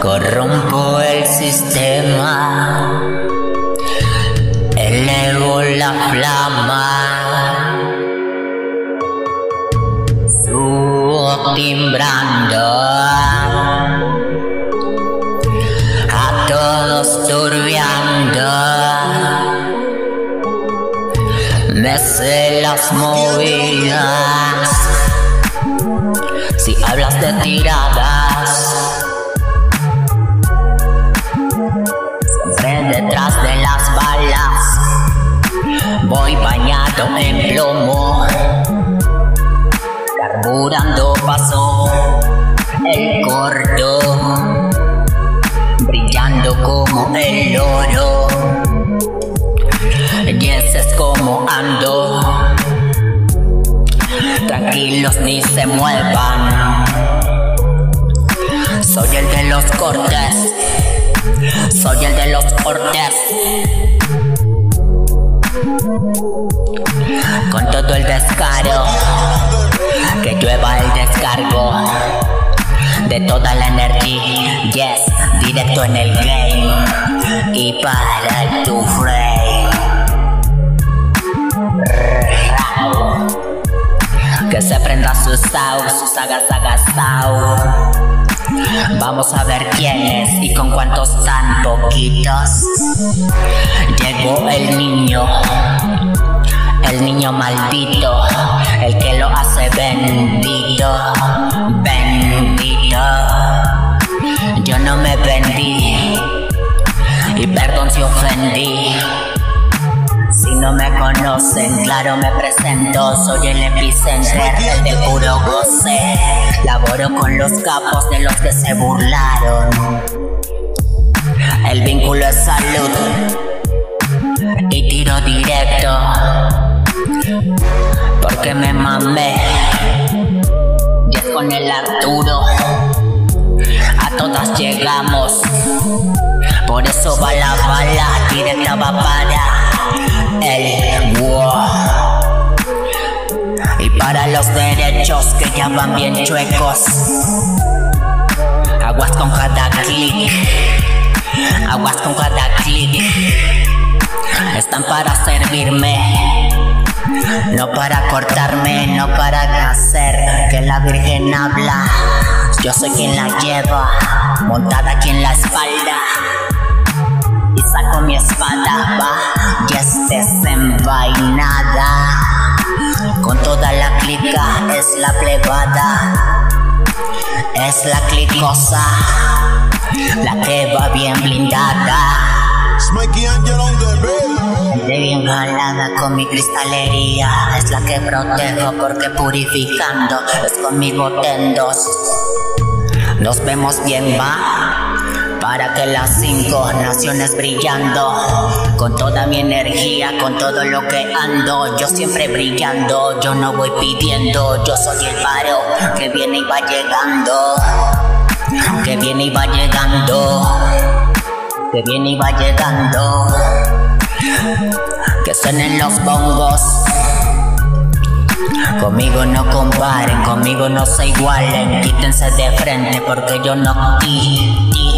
Corrompo el sistema, elevo la flama, subo timbrando. A todos turbiando, me sé las movidas. De tiradas. Siempre detrás de las balas. Voy bañado en plomo. Carburando pasó el cordón. Brillando como el oro. Y es como ando. Tranquilos ni se muevan. Soy el de los cortes. Soy el de los cortes. Con todo el descaro. Que llueva el descargo. De toda la energía. Yes, directo en el game. Y para tu frame. Que se prenda su sao, su saga saga sao. Vamos a ver quiénes y con cuántos tan poquitos. Llegó el niño, el niño maldito, el que lo hace bendito, bendito. Yo no me vendí y perdón si ofendí. Si no me conocen, claro me presento, soy el epicentro, el de puro goce. Laboro con los capos de los que se burlaron. El vínculo es salud y tiro directo. Porque me mamé. Y es con el Arturo. A todas llegamos. Por eso va la bala, directa va para el wow. Los derechos que ya van bien chuecos. Aguas con cada clic. Aguas con cada clic. Están para servirme. No para cortarme, no para hacer que la Virgen habla. Yo soy quien la lleva, montada aquí en la espalda. Y saco mi espada, va, y esté desenvainada. Con toda la clica es la plebada. Es la clicosa, la que va bien blindada. Smokey Angel on the beat. De bien jalada con mi cristalería Es la que protejo porque purificando Es conmigo tendos Nos vemos bien va Para que las cinco naciones brillando Con toda mi energía, con todo lo que ando Yo siempre brillando, yo no voy pidiendo Yo soy el paro que viene y va llegando Que viene y va llegando que viene y va llegando. Que suenen los bongos. Conmigo no comparen, conmigo no se igualen. Quítense de frente porque yo no ti, ti,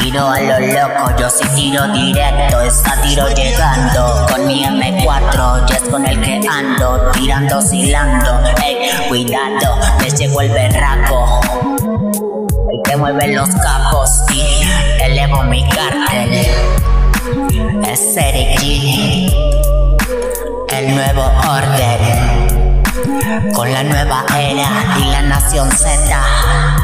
tiro a lo loco. Yo sí tiro directo, está tiro llegando. Con mi M4, ya es con el que ando. Tirando, oscilando. Ey, cuidado, les llegó el berraco. El que mueve los capos y elevo mi cartel. Es Eric G, el nuevo orden. Con la nueva era y la nación Z.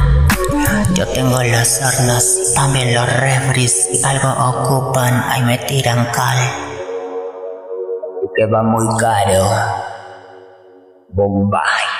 Yo tengo los hornos también los refris. Si algo ocupan, ahí me tiran cal. Que va muy caro. Bombay.